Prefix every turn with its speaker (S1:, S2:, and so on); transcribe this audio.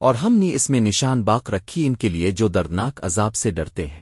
S1: اور ہم نے اس میں نشان باق رکھی ان کے لیے جو دردناک عذاب سے ڈرتے ہیں۔